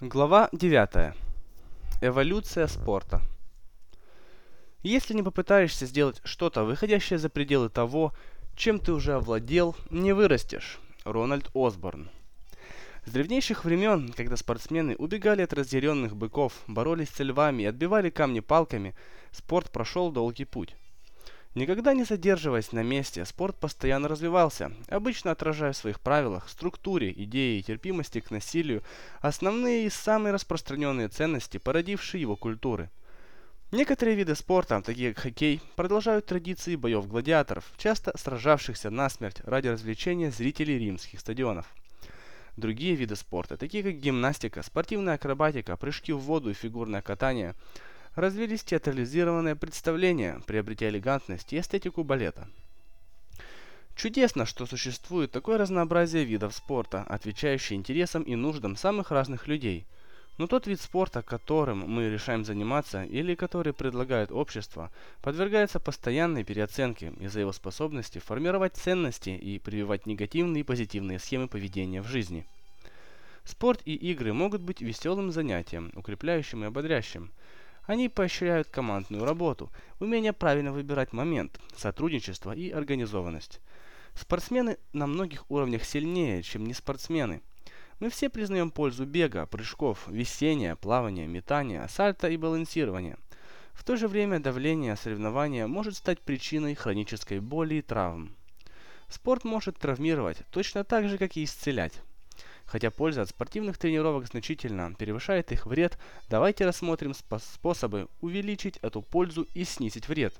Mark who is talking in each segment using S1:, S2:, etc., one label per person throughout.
S1: Глава 9. Эволюция спорта. Если не попытаешься сделать что-то, выходящее за пределы того, чем ты уже овладел, не вырастешь. Рональд Осборн. С древнейших времен, когда спортсмены убегали от разъяренных быков, боролись с львами и отбивали камни палками, спорт прошел долгий путь. Никогда не задерживаясь на месте, спорт постоянно развивался, обычно отражая в своих правилах, структуре, идее и терпимости к насилию основные и самые распространенные ценности, породившие его культуры. Некоторые виды спорта, такие как хоккей, продолжают традиции боев гладиаторов, часто сражавшихся насмерть ради развлечения зрителей римских стадионов. Другие виды спорта, такие как гимнастика, спортивная акробатика, прыжки в воду и фигурное катание – развились театрализированные представления, приобретя элегантность и эстетику балета. Чудесно, что существует такое разнообразие видов спорта, отвечающие интересам и нуждам самых разных людей. Но тот вид спорта, которым мы решаем заниматься или который предлагает общество, подвергается постоянной переоценке из-за его способности формировать ценности и прививать негативные и позитивные схемы поведения в жизни. Спорт и игры могут быть веселым занятием, укрепляющим и ободрящим, они поощряют командную работу, умение правильно выбирать момент, сотрудничество и организованность. Спортсмены на многих уровнях сильнее, чем не спортсмены. Мы все признаем пользу бега, прыжков, весения, плавания, метания, сальто и балансирования. В то же время давление соревнования может стать причиной хронической боли и травм. Спорт может травмировать точно так же, как и исцелять. Хотя польза от спортивных тренировок значительно превышает их вред, давайте рассмотрим способы увеличить эту пользу и снизить вред.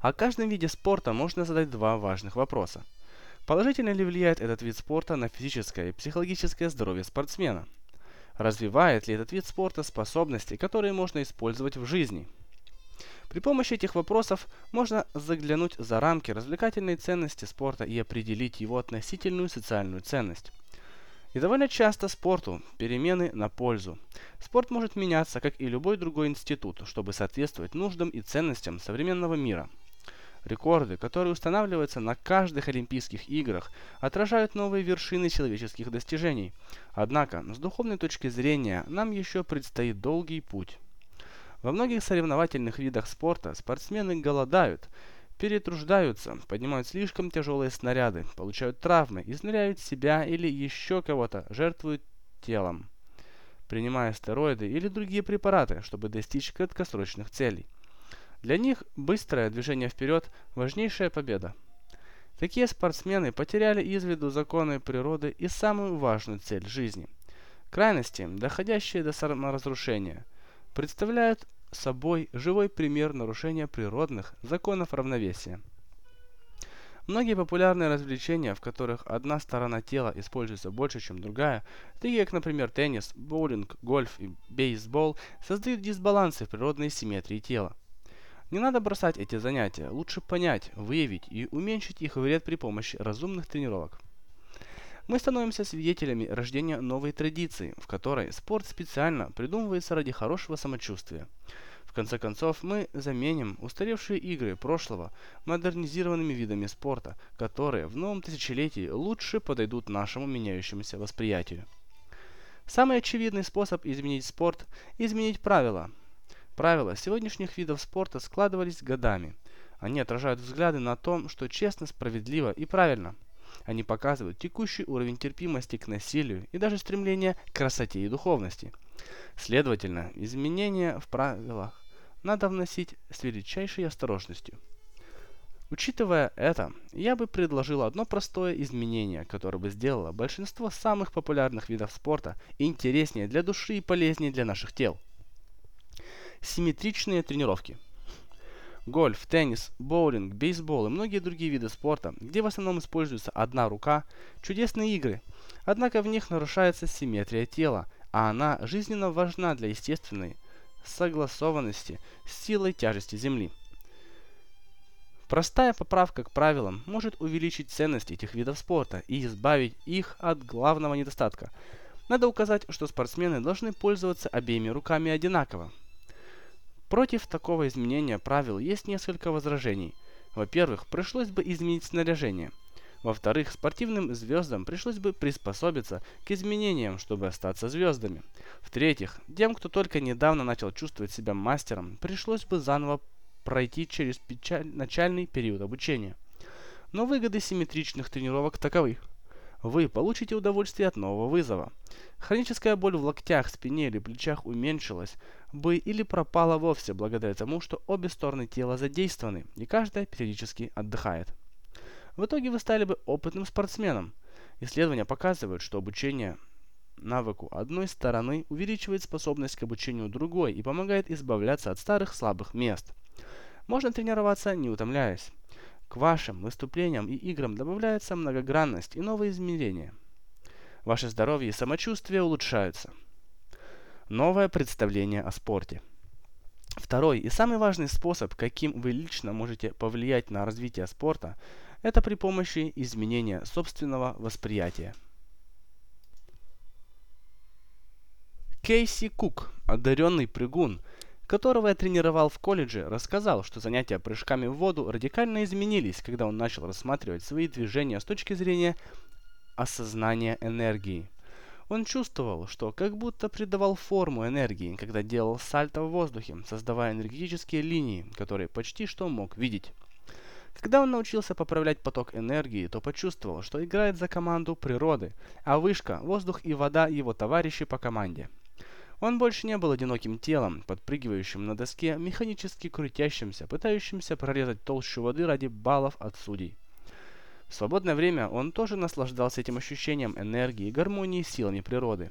S1: О каждом виде спорта можно задать два важных вопроса. Положительно ли влияет этот вид спорта на физическое и психологическое здоровье спортсмена? Развивает ли этот вид спорта способности, которые можно использовать в жизни? При помощи этих вопросов можно заглянуть за рамки развлекательной ценности спорта и определить его относительную социальную ценность. И довольно часто спорту перемены на пользу. Спорт может меняться, как и любой другой институт, чтобы соответствовать нуждам и ценностям современного мира. Рекорды, которые устанавливаются на каждых Олимпийских играх, отражают новые вершины человеческих достижений. Однако, с духовной точки зрения, нам еще предстоит долгий путь. Во многих соревновательных видах спорта спортсмены голодают, перетруждаются, поднимают слишком тяжелые снаряды, получают травмы, изнуряют себя или еще кого-то, жертвуют телом, принимая стероиды или другие препараты, чтобы достичь краткосрочных целей. Для них быстрое движение вперед – важнейшая победа. Такие спортсмены потеряли из виду законы природы и самую важную цель жизни. Крайности, доходящие до саморазрушения, представляют собой живой пример нарушения природных законов равновесия. Многие популярные развлечения, в которых одна сторона тела используется больше, чем другая, такие как, например, теннис, боулинг, гольф и бейсбол, создают дисбалансы в природной симметрии тела. Не надо бросать эти занятия, лучше понять, выявить и уменьшить их вред при помощи разумных тренировок. Мы становимся свидетелями рождения новой традиции, в которой спорт специально придумывается ради хорошего самочувствия. В конце концов, мы заменим устаревшие игры прошлого модернизированными видами спорта, которые в новом тысячелетии лучше подойдут нашему меняющемуся восприятию. Самый очевидный способ изменить спорт – изменить правила. Правила сегодняшних видов спорта складывались годами. Они отражают взгляды на то, что честно, справедливо и правильно – они показывают текущий уровень терпимости к насилию и даже стремление к красоте и духовности. Следовательно, изменения в правилах надо вносить с величайшей осторожностью. Учитывая это, я бы предложил одно простое изменение, которое бы сделало большинство самых популярных видов спорта интереснее для души и полезнее для наших тел. Симметричные тренировки – гольф, теннис, боулинг, бейсбол и многие другие виды спорта, где в основном используется одна рука, чудесные игры. Однако в них нарушается симметрия тела, а она жизненно важна для естественной согласованности с силой тяжести Земли. Простая поправка к правилам может увеличить ценность этих видов спорта и избавить их от главного недостатка. Надо указать, что спортсмены должны пользоваться обеими руками одинаково. Против такого изменения правил есть несколько возражений. Во-первых, пришлось бы изменить снаряжение. Во-вторых, спортивным звездам пришлось бы приспособиться к изменениям, чтобы остаться звездами. В-третьих, тем, кто только недавно начал чувствовать себя мастером, пришлось бы заново пройти через печаль... начальный период обучения. Но выгоды симметричных тренировок таковы. Вы получите удовольствие от нового вызова. Хроническая боль в локтях, спине или плечах уменьшилась бы или пропала вовсе благодаря тому, что обе стороны тела задействованы и каждая периодически отдыхает. В итоге вы стали бы опытным спортсменом. Исследования показывают, что обучение навыку одной стороны увеличивает способность к обучению другой и помогает избавляться от старых слабых мест. Можно тренироваться, не утомляясь. К вашим выступлениям и играм добавляется многогранность и новые измерения. Ваше здоровье и самочувствие улучшаются. Новое представление о спорте. Второй и самый важный способ, каким вы лично можете повлиять на развитие спорта, это при помощи изменения собственного восприятия. Кейси Кук, одаренный прыгун, которого я тренировал в колледже, рассказал, что занятия прыжками в воду радикально изменились, когда он начал рассматривать свои движения с точки зрения осознания энергии. Он чувствовал, что как будто придавал форму энергии, когда делал сальто в воздухе, создавая энергетические линии, которые почти что мог видеть. Когда он научился поправлять поток энергии, то почувствовал, что играет за команду природы, а вышка, воздух и вода его товарищи по команде. Он больше не был одиноким телом, подпрыгивающим на доске, механически крутящимся, пытающимся прорезать толщу воды ради баллов от судей. В свободное время он тоже наслаждался этим ощущением энергии гармонии силами природы.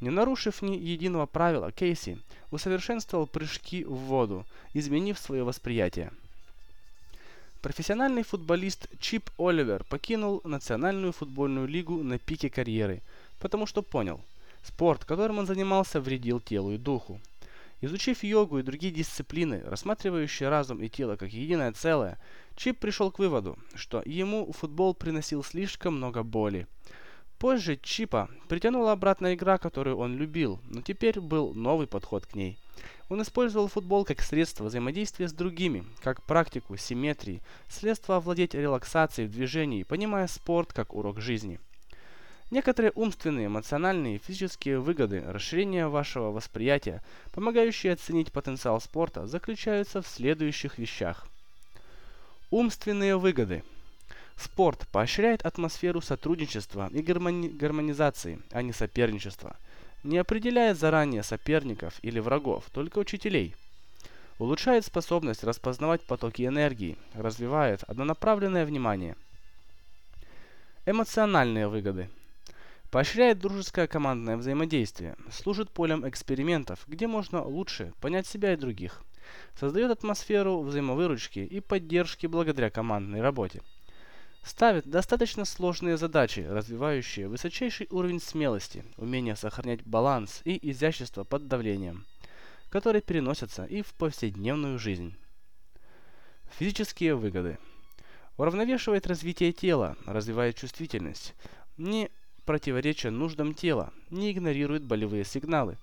S1: Не нарушив ни единого правила, Кейси усовершенствовал прыжки в воду, изменив свое восприятие. Профессиональный футболист Чип Оливер покинул Национальную футбольную лигу на пике карьеры, потому что понял, спорт, которым он занимался, вредил телу и духу. Изучив йогу и другие дисциплины, рассматривающие разум и тело как единое целое, Чип пришел к выводу, что ему футбол приносил слишком много боли. Позже Чипа притянула обратно игра, которую он любил, но теперь был новый подход к ней – он использовал футбол как средство взаимодействия с другими, как практику симметрии, средство овладеть релаксацией в движении, понимая спорт как урок жизни. Некоторые умственные, эмоциональные и физические выгоды расширения вашего восприятия, помогающие оценить потенциал спорта, заключаются в следующих вещах. Умственные выгоды. Спорт поощряет атмосферу сотрудничества и гармони гармонизации, а не соперничества – не определяет заранее соперников или врагов, только учителей. Улучшает способность распознавать потоки энергии, развивает однонаправленное внимание. Эмоциональные выгоды. Поощряет дружеское командное взаимодействие, служит полем экспериментов, где можно лучше понять себя и других. Создает атмосферу взаимовыручки и поддержки благодаря командной работе ставит достаточно сложные задачи, развивающие высочайший уровень смелости, умение сохранять баланс и изящество под давлением, которые переносятся и в повседневную жизнь. Физические выгоды. Уравновешивает развитие тела, развивает чувствительность, не противореча нуждам тела, не игнорирует болевые сигналы,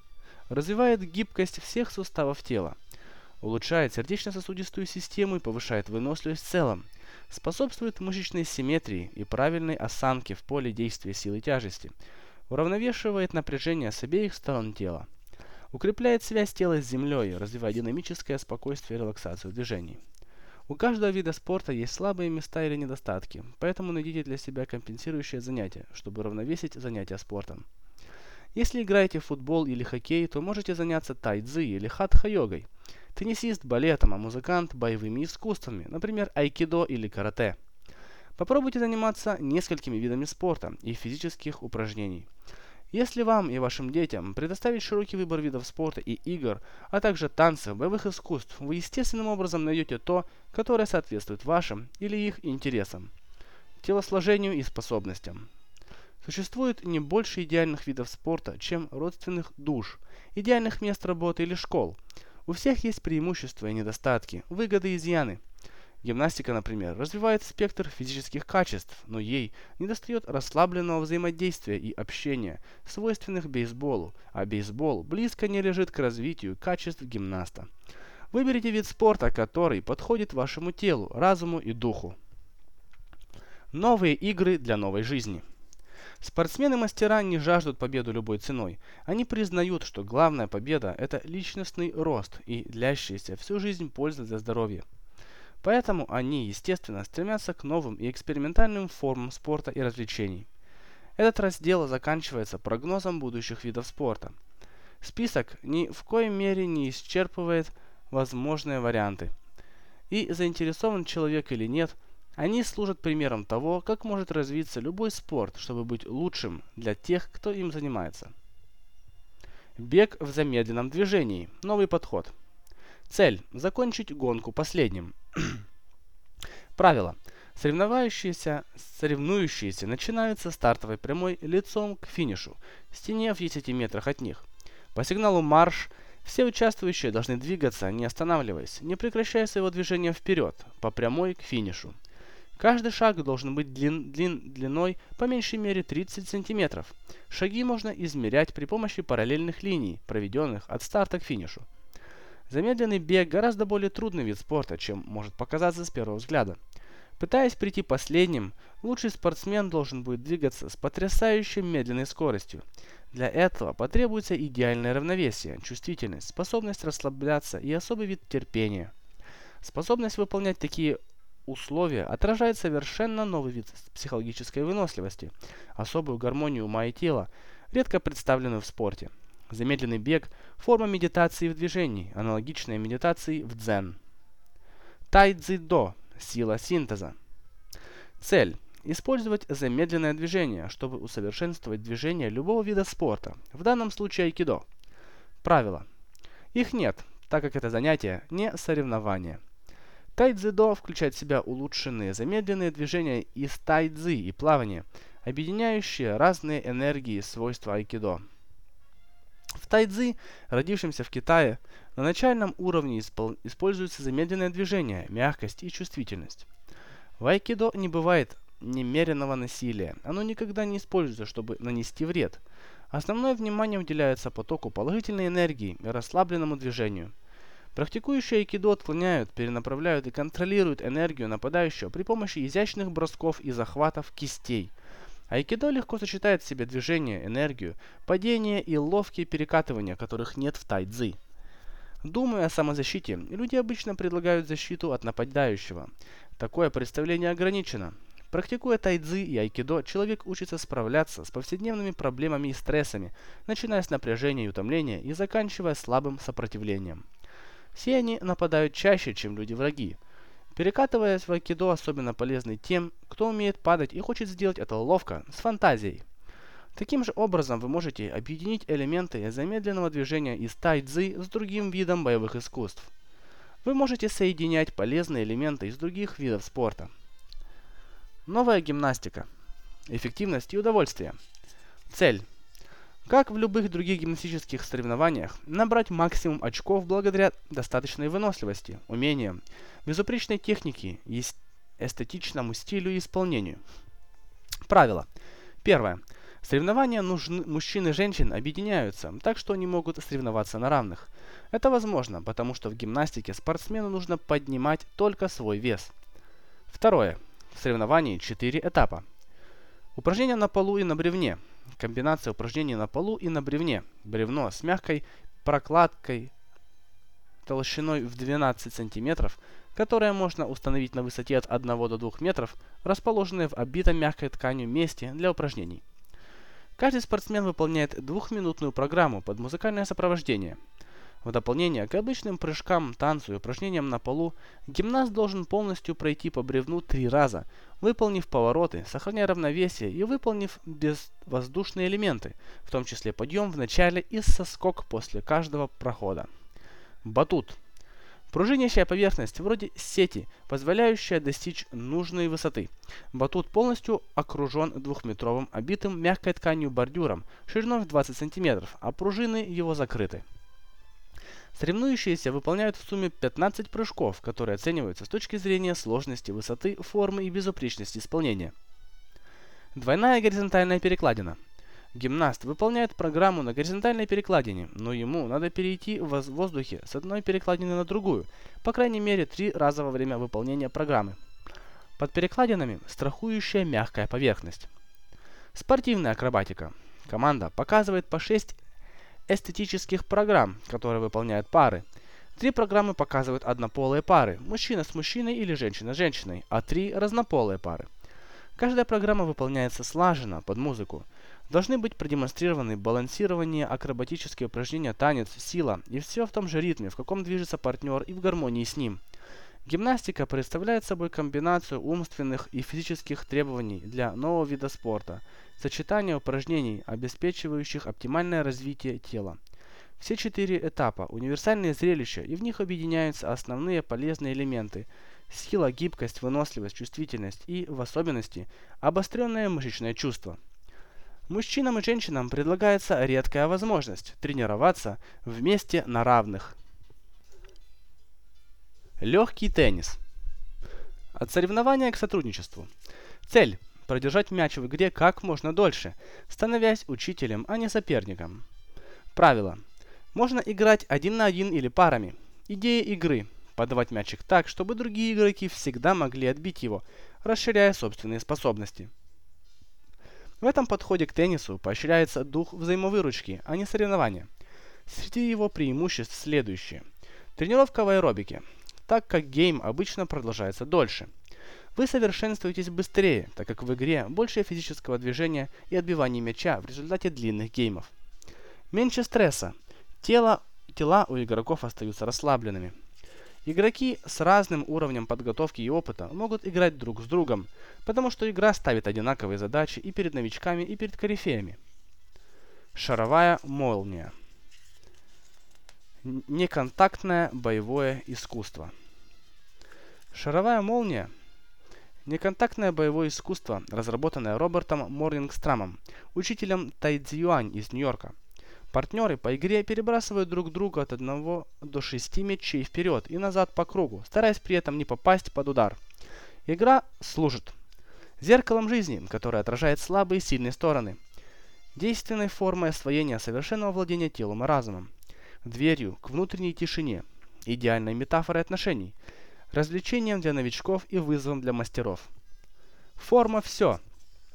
S1: развивает гибкость всех суставов тела, улучшает сердечно-сосудистую систему и повышает выносливость в целом – способствует мышечной симметрии и правильной осанке в поле действия силы тяжести, уравновешивает напряжение с обеих сторон тела, укрепляет связь тела с землей, развивая динамическое спокойствие и релаксацию движений. У каждого вида спорта есть слабые места или недостатки, поэтому найдите для себя компенсирующее занятие, чтобы равновесить занятия спортом. Если играете в футбол или хоккей, то можете заняться тайцзи или хатха-йогой – Теннисист балетом, а музыкант боевыми искусствами, например, айкидо или карате. Попробуйте заниматься несколькими видами спорта и физических упражнений. Если вам и вашим детям предоставить широкий выбор видов спорта и игр, а также танцев, боевых искусств, вы естественным образом найдете то, которое соответствует вашим или их интересам, телосложению и способностям. Существует не больше идеальных видов спорта, чем родственных душ, идеальных мест работы или школ – у всех есть преимущества и недостатки, выгоды и изъяны. Гимнастика, например, развивает спектр физических качеств, но ей недостает расслабленного взаимодействия и общения, свойственных бейсболу, а бейсбол близко не лежит к развитию качеств гимнаста. Выберите вид спорта, который подходит вашему телу, разуму и духу. Новые игры для новой жизни. Спортсмены-мастера не жаждут победу любой ценой. Они признают, что главная победа – это личностный рост и длящаяся всю жизнь польза для здоровья. Поэтому они, естественно, стремятся к новым и экспериментальным формам спорта и развлечений. Этот раздел заканчивается прогнозом будущих видов спорта. Список ни в коей мере не исчерпывает возможные варианты. И заинтересован человек или нет, они служат примером того, как может развиться любой спорт, чтобы быть лучшим для тех, кто им занимается. Бег в замедленном движении. Новый подход. Цель – закончить гонку последним. Правило. Соревновающиеся, соревнующиеся начинают со стартовой прямой лицом к финишу, стене в 10 метрах от них. По сигналу «Марш» все участвующие должны двигаться, не останавливаясь, не прекращая своего движения вперед, по прямой к финишу. Каждый шаг должен быть длин, длин, длиной по меньшей мере 30 сантиметров. Шаги можно измерять при помощи параллельных линий, проведенных от старта к финишу. Замедленный бег гораздо более трудный вид спорта, чем может показаться с первого взгляда. Пытаясь прийти последним, лучший спортсмен должен будет двигаться с потрясающей медленной скоростью. Для этого потребуется идеальное равновесие, чувствительность, способность расслабляться и особый вид терпения. Способность выполнять такие условия отражает совершенно новый вид психологической выносливости, особую гармонию ума и тела, редко представленную в спорте. Замедленный бег – форма медитации в движении, аналогичная медитации в дзен. Тайцзидо – сила синтеза. Цель – использовать замедленное движение, чтобы усовершенствовать движение любого вида спорта, в данном случае айкидо. Правила. Их нет, так как это занятие не соревнование. Тайцзидо включает в себя улучшенные замедленные движения из тайцзи и плавания, объединяющие разные энергии и свойства айкидо. Тайцзи, родившемся в Китае, на начальном уровне используется замедленное движение, мягкость и чувствительность. В айкидо не бывает немеренного насилия, оно никогда не используется, чтобы нанести вред. Основное внимание уделяется потоку положительной энергии и расслабленному движению. Практикующие айкидо отклоняют, перенаправляют и контролируют энергию нападающего при помощи изящных бросков и захватов кистей – Айкидо легко сочетает в себе движение, энергию, падение и ловкие перекатывания, которых нет в тайцзи. Думая о самозащите, люди обычно предлагают защиту от нападающего. Такое представление ограничено. Практикуя тайцзи и айкидо, человек учится справляться с повседневными проблемами и стрессами, начиная с напряжения и утомления и заканчивая слабым сопротивлением. Все они нападают чаще, чем люди-враги. Перекатываясь в айкидо особенно полезны тем, кто умеет падать и хочет сделать это ловко, с фантазией. Таким же образом вы можете объединить элементы замедленного движения из тайцзи с другим видом боевых искусств. Вы можете соединять полезные элементы из других видов спорта. Новая гимнастика. Эффективность и удовольствие. Цель как в любых других гимнастических соревнованиях, набрать максимум очков благодаря достаточной выносливости, умениям, безупречной технике эстетичному стилю и исполнению. Правило. Первое. Соревнования нужны, мужчин и женщин объединяются, так что они могут соревноваться на равных. Это возможно, потому что в гимнастике спортсмену нужно поднимать только свой вес. Второе. В соревновании 4 этапа. Упражнения на полу и на бревне. Комбинация упражнений на полу и на бревне. Бревно с мягкой прокладкой толщиной в 12 см, которое можно установить на высоте от 1 до 2 метров, расположенное в обитом мягкой тканью месте для упражнений. Каждый спортсмен выполняет двухминутную программу под музыкальное сопровождение – в дополнение к обычным прыжкам, танцу и упражнениям на полу, гимнаст должен полностью пройти по бревну три раза, выполнив повороты, сохраняя равновесие и выполнив безвоздушные элементы, в том числе подъем в начале и соскок после каждого прохода. Батут. Пружинящая поверхность, вроде сети, позволяющая достичь нужной высоты. Батут полностью окружен двухметровым обитым мягкой тканью бордюром шириной в 20 см, а пружины его закрыты. Соревнующиеся выполняют в сумме 15 прыжков, которые оцениваются с точки зрения сложности, высоты, формы и безупречности исполнения. Двойная горизонтальная перекладина. Гимнаст выполняет программу на горизонтальной перекладине, но ему надо перейти в воздухе с одной перекладины на другую, по крайней мере три раза во время выполнения программы. Под перекладинами страхующая мягкая поверхность. Спортивная акробатика. Команда показывает по 6 эстетических программ, которые выполняют пары. Три программы показывают однополые пары, мужчина с мужчиной или женщина с женщиной, а три разнополые пары. Каждая программа выполняется слаженно, под музыку. Должны быть продемонстрированы балансирование, акробатические упражнения, танец, сила и все в том же ритме, в каком движется партнер и в гармонии с ним. Гимнастика представляет собой комбинацию умственных и физических требований для нового вида спорта, сочетание упражнений, обеспечивающих оптимальное развитие тела. Все четыре этапа – универсальные зрелища, и в них объединяются основные полезные элементы – сила, гибкость, выносливость, чувствительность и, в особенности, обостренное мышечное чувство. Мужчинам и женщинам предлагается редкая возможность тренироваться вместе на равных. Легкий теннис. От соревнования к сотрудничеству. Цель – продержать мяч в игре как можно дольше, становясь учителем, а не соперником. Правило. Можно играть один на один или парами. Идея игры – подавать мячик так, чтобы другие игроки всегда могли отбить его, расширяя собственные способности. В этом подходе к теннису поощряется дух взаимовыручки, а не соревнования. Среди его преимуществ следующие. Тренировка в аэробике – так как гейм обычно продолжается дольше. Вы совершенствуетесь быстрее, так как в игре больше физического движения и отбивания мяча в результате длинных геймов. Меньше стресса. Тело, тела у игроков остаются расслабленными. Игроки с разным уровнем подготовки и опыта могут играть друг с другом, потому что игра ставит одинаковые задачи и перед новичками, и перед корифеями. Шаровая молния. Неконтактное боевое искусство. Шаровая молния – неконтактное боевое искусство, разработанное Робертом Морнингстрамом, учителем тайцзюань из Нью-Йорка. Партнеры по игре перебрасывают друг друга от 1 до 6 мячей вперед и назад по кругу, стараясь при этом не попасть под удар. Игра служит зеркалом жизни, которое отражает слабые и сильные стороны, действенной формой освоения совершенного владения телом и разумом, дверью к внутренней тишине, идеальной метафорой отношений, развлечением для новичков и вызовом для мастеров. Форма – все.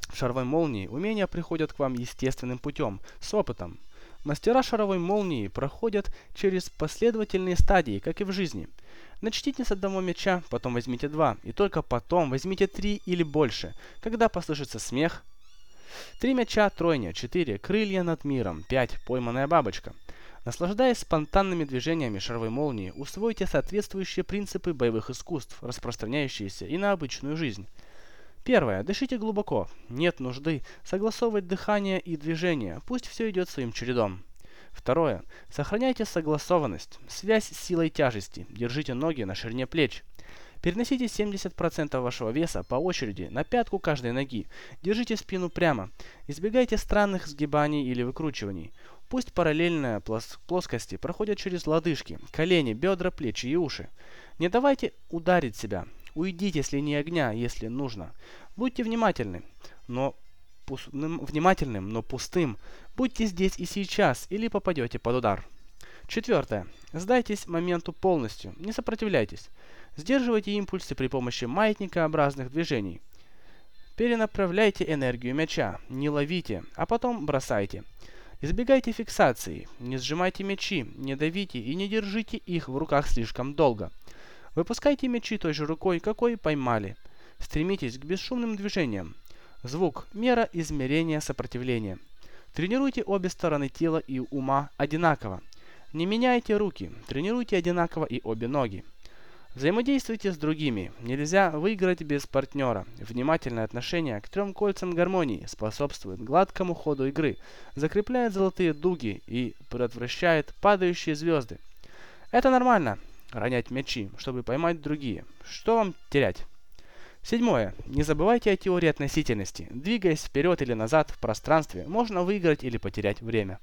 S1: В шаровой молнии умения приходят к вам естественным путем, с опытом. Мастера шаровой молнии проходят через последовательные стадии, как и в жизни. Начните с одного мяча, потом возьмите два, и только потом возьмите три или больше, когда послышится смех. Три мяча, тройня, четыре, крылья над миром, пять, пойманная бабочка – Наслаждаясь спонтанными движениями шаровой молнии, усвойте соответствующие принципы боевых искусств, распространяющиеся и на обычную жизнь. Первое. Дышите глубоко. Нет нужды согласовывать дыхание и движение, пусть все идет своим чередом. Второе. Сохраняйте согласованность, связь с силой тяжести, держите ноги на ширине плеч. Переносите 70% вашего веса по очереди на пятку каждой ноги. Держите спину прямо. Избегайте странных сгибаний или выкручиваний. Пусть параллельные плос плоскости проходят через лодыжки, колени, бедра, плечи и уши. Не давайте ударить себя. Уйдите с линии огня, если нужно. Будьте внимательны, но внимательным, но пустым. Будьте здесь и сейчас, или попадете под удар. Четвертое. Сдайтесь моменту полностью, не сопротивляйтесь. Сдерживайте импульсы при помощи маятникообразных движений. Перенаправляйте энергию мяча, не ловите, а потом бросайте. Избегайте фиксации, не сжимайте мячи, не давите и не держите их в руках слишком долго. Выпускайте мячи той же рукой, какой поймали. Стремитесь к бесшумным движениям. Звук – мера измерения сопротивления. Тренируйте обе стороны тела и ума одинаково. Не меняйте руки, тренируйте одинаково и обе ноги. Взаимодействуйте с другими. Нельзя выиграть без партнера. Внимательное отношение к трем кольцам гармонии способствует гладкому ходу игры, закрепляет золотые дуги и предотвращает падающие звезды. Это нормально, ронять мячи, чтобы поймать другие. Что вам терять? Седьмое. Не забывайте о теории относительности. Двигаясь вперед или назад в пространстве, можно выиграть или потерять время.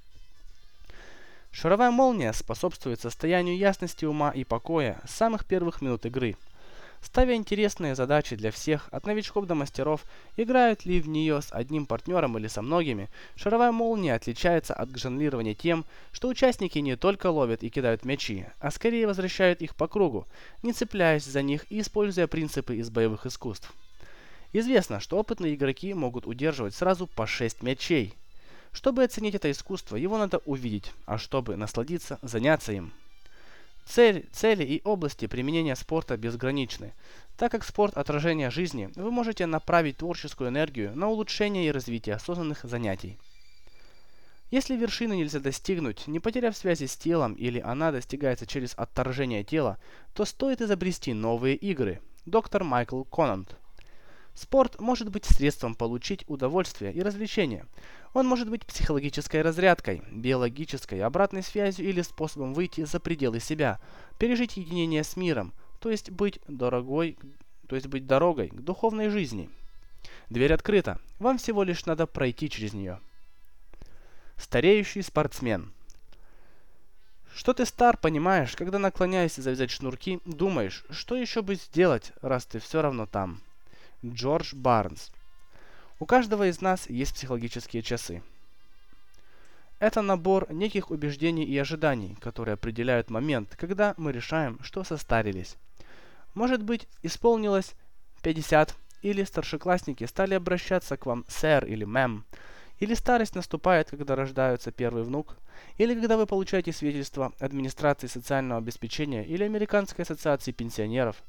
S1: Шаровая молния способствует состоянию ясности ума и покоя с самых первых минут игры. Ставя интересные задачи для всех, от новичков до мастеров, играют ли в нее с одним партнером или со многими, шаровая молния отличается от жонглирования тем, что участники не только ловят и кидают мячи, а скорее возвращают их по кругу, не цепляясь за них и используя принципы из боевых искусств. Известно, что опытные игроки могут удерживать сразу по 6 мячей. Чтобы оценить это искусство, его надо увидеть, а чтобы насладиться, заняться им. Цель, цели и области применения спорта безграничны. Так как спорт – отражение жизни, вы можете направить творческую энергию на улучшение и развитие осознанных занятий. Если вершины нельзя достигнуть, не потеряв связи с телом или она достигается через отторжение тела, то стоит изобрести новые игры. Доктор Майкл Конант. Спорт может быть средством получить удовольствие и развлечение. Он может быть психологической разрядкой, биологической обратной связью или способом выйти за пределы себя, пережить единение с миром, то есть быть дорогой, то есть быть дорогой к духовной жизни. Дверь открыта, вам всего лишь надо пройти через нее. Стареющий спортсмен. Что ты стар, понимаешь, когда наклоняешься завязать шнурки, думаешь, что еще бы сделать, раз ты все равно там. Джордж Барнс. У каждого из нас есть психологические часы. Это набор неких убеждений и ожиданий, которые определяют момент, когда мы решаем, что состарились. Может быть, исполнилось 50, или старшеклассники стали обращаться к вам сэр или мэм, или старость наступает, когда рождается первый внук, или когда вы получаете свидетельство администрации социального обеспечения или Американской ассоциации пенсионеров.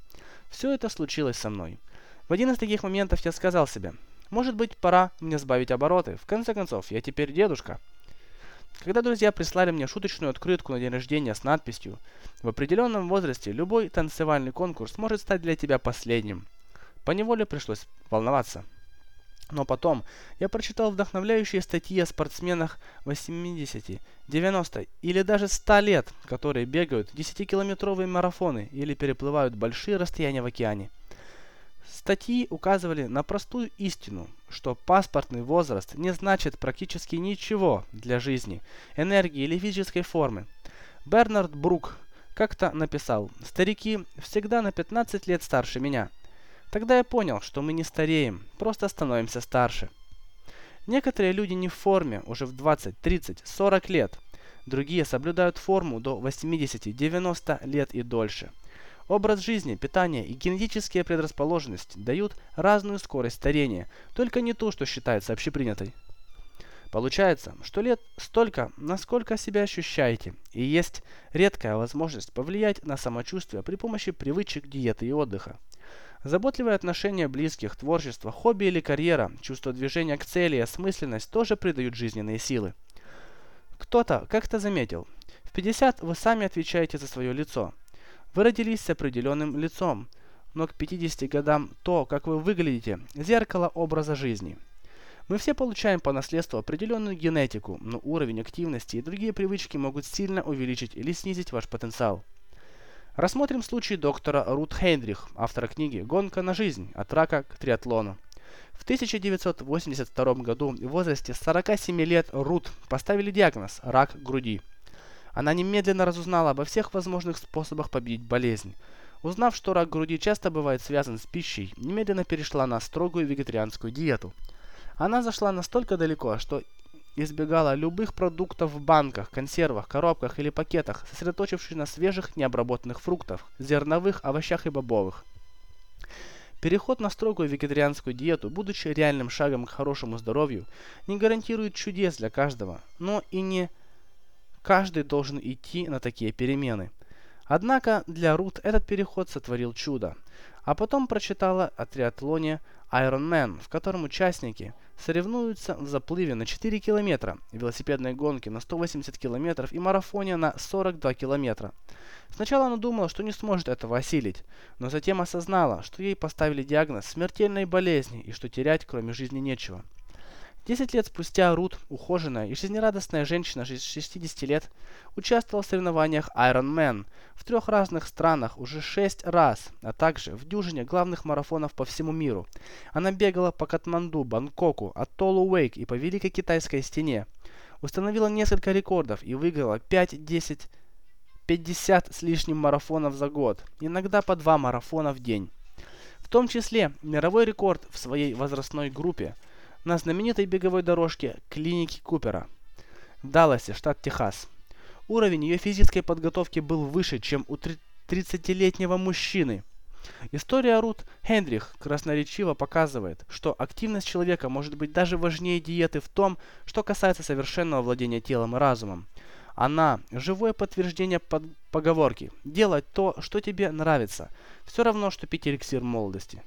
S1: Все это случилось со мной. В один из таких моментов я сказал себе, может быть, пора мне сбавить обороты. В конце концов, я теперь дедушка. Когда друзья прислали мне шуточную открытку на день рождения с надписью «В определенном возрасте любой танцевальный конкурс может стать для тебя последним», поневоле пришлось волноваться. Но потом я прочитал вдохновляющие статьи о спортсменах 80, 90 или даже 100 лет, которые бегают 10-километровые марафоны или переплывают большие расстояния в океане – Статьи указывали на простую истину, что паспортный возраст не значит практически ничего для жизни, энергии или физической формы. Бернард Брук как-то написал, «Старики всегда на 15 лет старше меня». Тогда я понял, что мы не стареем, просто становимся старше. Некоторые люди не в форме уже в 20, 30, 40 лет. Другие соблюдают форму до 80, 90 лет и дольше – Образ жизни, питание и генетические предрасположенности дают разную скорость старения, только не ту, что считается общепринятой. Получается, что лет столько, насколько себя ощущаете, и есть редкая возможность повлиять на самочувствие при помощи привычек, диеты и отдыха. Заботливое отношение близких, творчество, хобби или карьера, чувство движения к цели и осмысленность тоже придают жизненные силы. Кто-то как-то заметил, в 50 вы сами отвечаете за свое лицо – вы родились с определенным лицом, но к 50 годам то, как вы выглядите, зеркало образа жизни. Мы все получаем по наследству определенную генетику, но уровень активности и другие привычки могут сильно увеличить или снизить ваш потенциал. Рассмотрим случай доктора Рут Хейндрих, автора книги «Гонка на жизнь. От рака к триатлону». В 1982 году в возрасте 47 лет Рут поставили диагноз – рак груди – она немедленно разузнала обо всех возможных способах победить болезнь. Узнав, что рак груди часто бывает связан с пищей, немедленно перешла на строгую вегетарианскую диету. Она зашла настолько далеко, что избегала любых продуктов в банках, консервах, коробках или пакетах, сосредоточившись на свежих необработанных фруктах, зерновых, овощах и бобовых. Переход на строгую вегетарианскую диету, будучи реальным шагом к хорошему здоровью, не гарантирует чудес для каждого, но и не Каждый должен идти на такие перемены. Однако для Рут этот переход сотворил чудо. А потом прочитала о триатлоне Iron Man, в котором участники соревнуются в заплыве на 4 километра, велосипедной гонке на 180 километров и марафоне на 42 километра. Сначала она думала, что не сможет этого осилить, но затем осознала, что ей поставили диагноз смертельной болезни и что терять кроме жизни нечего. Десять лет спустя Рут, ухоженная и жизнерадостная женщина 60 лет, участвовала в соревнованиях Iron Man в трех разных странах уже шесть раз, а также в дюжине главных марафонов по всему миру. Она бегала по Катманду, Бангкоку, Атоллу Уэйк и по Великой Китайской стене. Установила несколько рекордов и выиграла 5-10 50 с лишним марафонов за год, иногда по два марафона в день. В том числе мировой рекорд в своей возрастной группе – на знаменитой беговой дорожке клиники Купера Далласе, штат Техас. Уровень ее физической подготовки был выше, чем у 30-летнего мужчины. История Рут Хендрих красноречиво показывает, что активность человека может быть даже важнее диеты в том, что касается совершенного владения телом и разумом. Она – живое подтверждение под поговорки «делать то, что тебе нравится». Все равно, что пить эликсир молодости.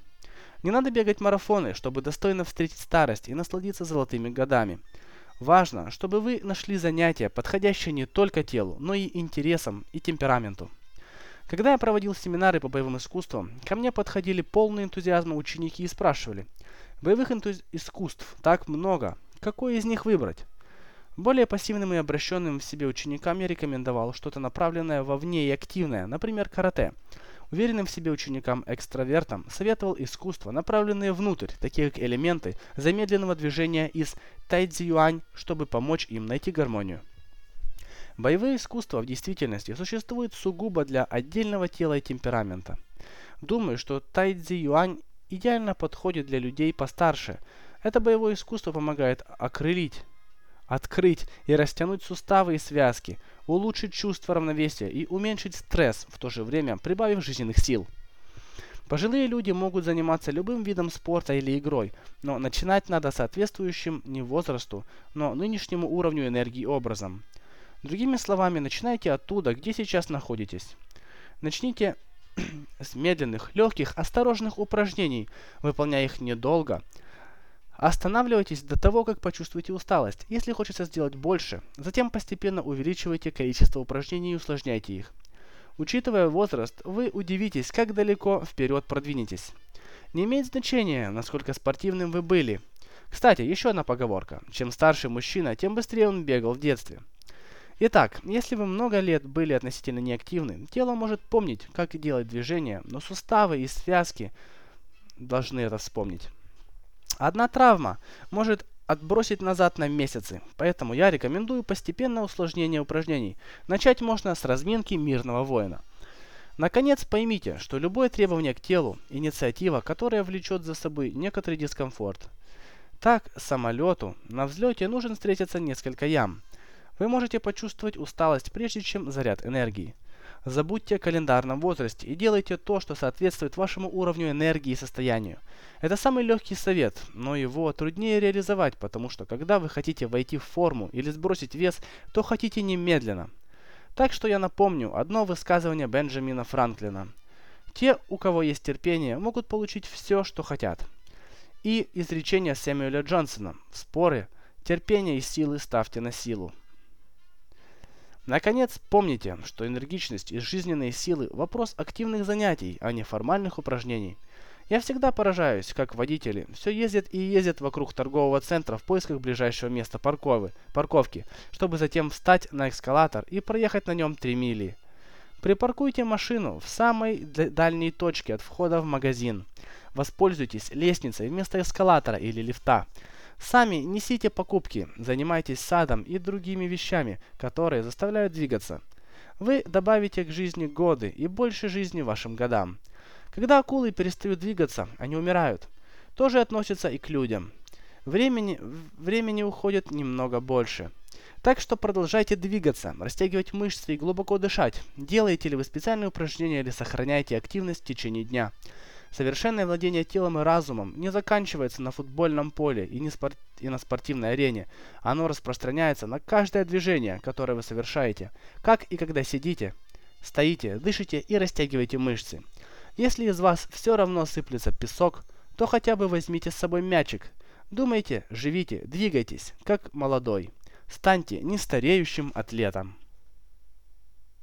S1: Не надо бегать марафоны, чтобы достойно встретить старость и насладиться золотыми годами. Важно, чтобы вы нашли занятие, подходящее не только телу, но и интересам и темпераменту. Когда я проводил семинары по боевым искусствам, ко мне подходили полные энтузиазма ученики и спрашивали, боевых интуз... искусств так много, какой из них выбрать? Более пассивным и обращенным в себе ученикам я рекомендовал что-то направленное вовне и активное, например, карате. Уверенным в себе ученикам-экстравертам советовал искусства, направленные внутрь, такие как элементы замедленного движения из тайцзи-юань, чтобы помочь им найти гармонию. Боевые искусства в действительности существуют сугубо для отдельного тела и темперамента. Думаю, что тайцзи-юань идеально подходит для людей постарше. Это боевое искусство помогает окрылить открыть и растянуть суставы и связки, улучшить чувство равновесия и уменьшить стресс, в то же время прибавив жизненных сил. Пожилые люди могут заниматься любым видом спорта или игрой, но начинать надо соответствующим не возрасту, но нынешнему уровню энергии образом. Другими словами, начинайте оттуда, где сейчас находитесь. Начните с медленных, легких, осторожных упражнений, выполняя их недолго, Останавливайтесь до того, как почувствуете усталость. Если хочется сделать больше, затем постепенно увеличивайте количество упражнений и усложняйте их. Учитывая возраст, вы удивитесь, как далеко вперед продвинетесь. Не имеет значения, насколько спортивным вы были. Кстати, еще одна поговорка. Чем старше мужчина, тем быстрее он бегал в детстве. Итак, если вы много лет были относительно неактивны, тело может помнить, как делать движения, но суставы и связки должны это вспомнить. Одна травма может отбросить назад на месяцы, поэтому я рекомендую постепенное усложнение упражнений. Начать можно с разминки мирного воина. Наконец поймите, что любое требование к телу – инициатива, которая влечет за собой некоторый дискомфорт. Так, самолету на взлете нужно встретиться несколько ям. Вы можете почувствовать усталость прежде чем заряд энергии. Забудьте о календарном возрасте и делайте то, что соответствует вашему уровню энергии и состоянию. Это самый легкий совет, но его труднее реализовать, потому что когда вы хотите войти в форму или сбросить вес, то хотите немедленно. Так что я напомню одно высказывание Бенджамина Франклина. Те, у кого есть терпение, могут получить все, что хотят. И изречение Сэмюэля Джонсона в споры «Терпение и силы ставьте на силу». Наконец, помните, что энергичность и жизненные силы – вопрос активных занятий, а не формальных упражнений. Я всегда поражаюсь, как водители все ездят и ездят вокруг торгового центра в поисках ближайшего места парковы, парковки, чтобы затем встать на эскалатор и проехать на нем 3 мили. Припаркуйте машину в самой дальней точке от входа в магазин. Воспользуйтесь лестницей вместо эскалатора или лифта. Сами несите покупки, занимайтесь садом и другими вещами, которые заставляют двигаться. Вы добавите к жизни годы и больше жизни вашим годам. Когда акулы перестают двигаться, они умирают. То же относится и к людям. Времени, времени уходит немного больше. Так что продолжайте двигаться, растягивать мышцы и глубоко дышать. Делаете ли вы специальные упражнения или сохраняете активность в течение дня. Совершенное владение телом и разумом не заканчивается на футбольном поле и, не спор... и на спортивной арене. Оно распространяется на каждое движение, которое вы совершаете, как и когда сидите, стоите, дышите и растягиваете мышцы. Если из вас все равно сыплется песок, то хотя бы возьмите с собой мячик. Думайте, живите, двигайтесь, как молодой. Станьте нестареющим атлетом.